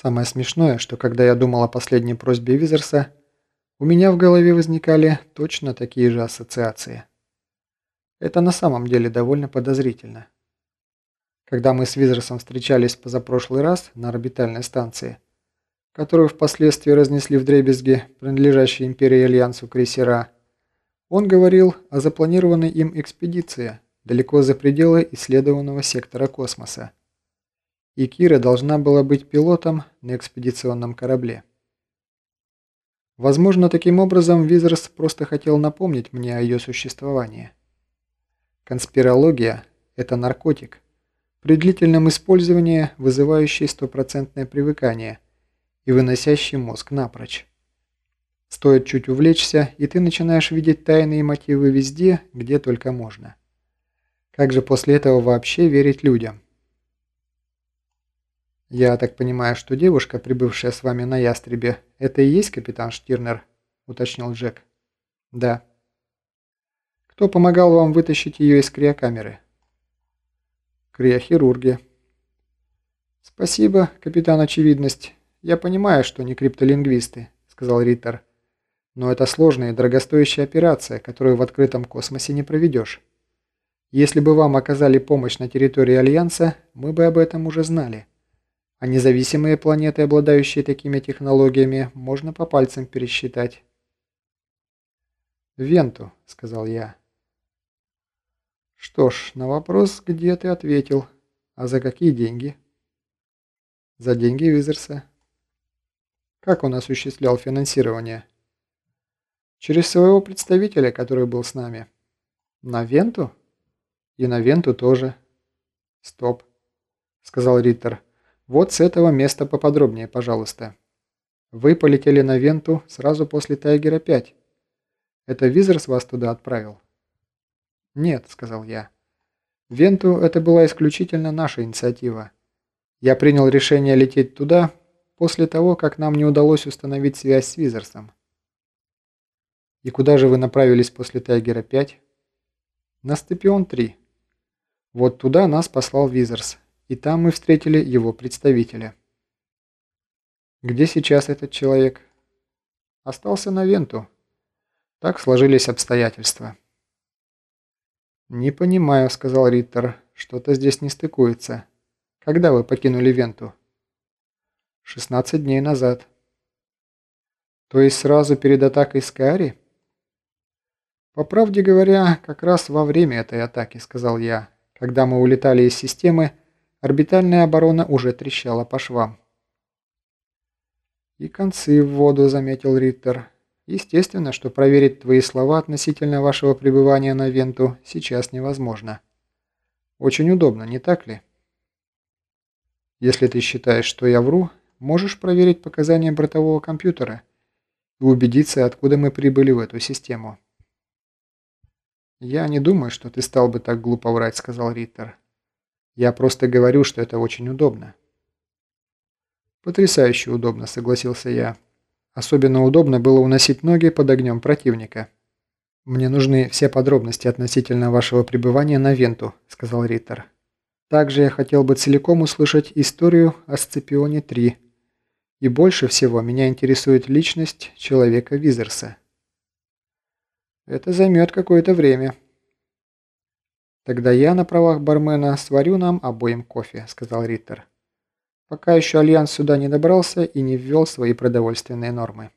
Самое смешное, что когда я думал о последней просьбе Визерса, у меня в голове возникали точно такие же ассоциации. Это на самом деле довольно подозрительно. Когда мы с Визерсом встречались позапрошлый раз на орбитальной станции, которую впоследствии разнесли в дребезги принадлежащие Империи Альянсу крейсера, он говорил о запланированной им экспедиции далеко за пределы исследованного сектора космоса и Кира должна была быть пилотом на экспедиционном корабле. Возможно, таким образом Визерс просто хотел напомнить мне о ее существовании. Конспирология – это наркотик, при длительном использовании вызывающий стопроцентное привыкание и выносящий мозг напрочь. Стоит чуть увлечься, и ты начинаешь видеть тайные мотивы везде, где только можно. Как же после этого вообще верить людям? «Я так понимаю, что девушка, прибывшая с вами на ястребе, это и есть капитан Штирнер?» – уточнил Джек. «Да». «Кто помогал вам вытащить ее из криокамеры?» «Криохирурги». «Спасибо, капитан Очевидность. Я понимаю, что не криптолингвисты», – сказал Риттер. «Но это сложная и дорогостоящая операция, которую в открытом космосе не проведешь. Если бы вам оказали помощь на территории Альянса, мы бы об этом уже знали». А независимые планеты, обладающие такими технологиями, можно по пальцам пересчитать. «Венту», — сказал я. «Что ж, на вопрос, где ты ответил. А за какие деньги?» «За деньги Визерса». «Как он осуществлял финансирование?» «Через своего представителя, который был с нами». «На Венту?» «И на Венту тоже». «Стоп», — сказал Риттер. Вот с этого места поподробнее, пожалуйста. Вы полетели на Венту сразу после Тайгера-5. Это Визерс вас туда отправил? Нет, сказал я. Венту это была исключительно наша инициатива. Я принял решение лететь туда после того, как нам не удалось установить связь с Визерсом. И куда же вы направились после Тайгера-5? На Степион-3. Вот туда нас послал Визерс, и там мы встретили его представителя. Где сейчас этот человек? Остался на Венту. Так сложились обстоятельства. «Не понимаю», — сказал Риттер. «Что-то здесь не стыкуется. Когда вы покинули Венту?» «16 дней назад». «То есть сразу перед атакой Скари?» «По правде говоря, как раз во время этой атаки», — сказал я. «Когда мы улетали из системы, Орбитальная оборона уже трещала по швам. «И концы в воду», — заметил Риттер. «Естественно, что проверить твои слова относительно вашего пребывания на Венту сейчас невозможно. Очень удобно, не так ли?» «Если ты считаешь, что я вру, можешь проверить показания бортового компьютера и убедиться, откуда мы прибыли в эту систему». «Я не думаю, что ты стал бы так глупо врать», — сказал Риттер. Я просто говорю, что это очень удобно. Потрясающе удобно, согласился я. Особенно удобно было уносить ноги под огнем противника. «Мне нужны все подробности относительно вашего пребывания на Венту», – сказал Риттер. «Также я хотел бы целиком услышать историю о Сципионе-3. И больше всего меня интересует личность человека Визерса». «Это займет какое-то время», «Тогда я на правах бармена сварю нам обоим кофе», – сказал Риттер. «Пока еще Альянс сюда не добрался и не ввел свои продовольственные нормы».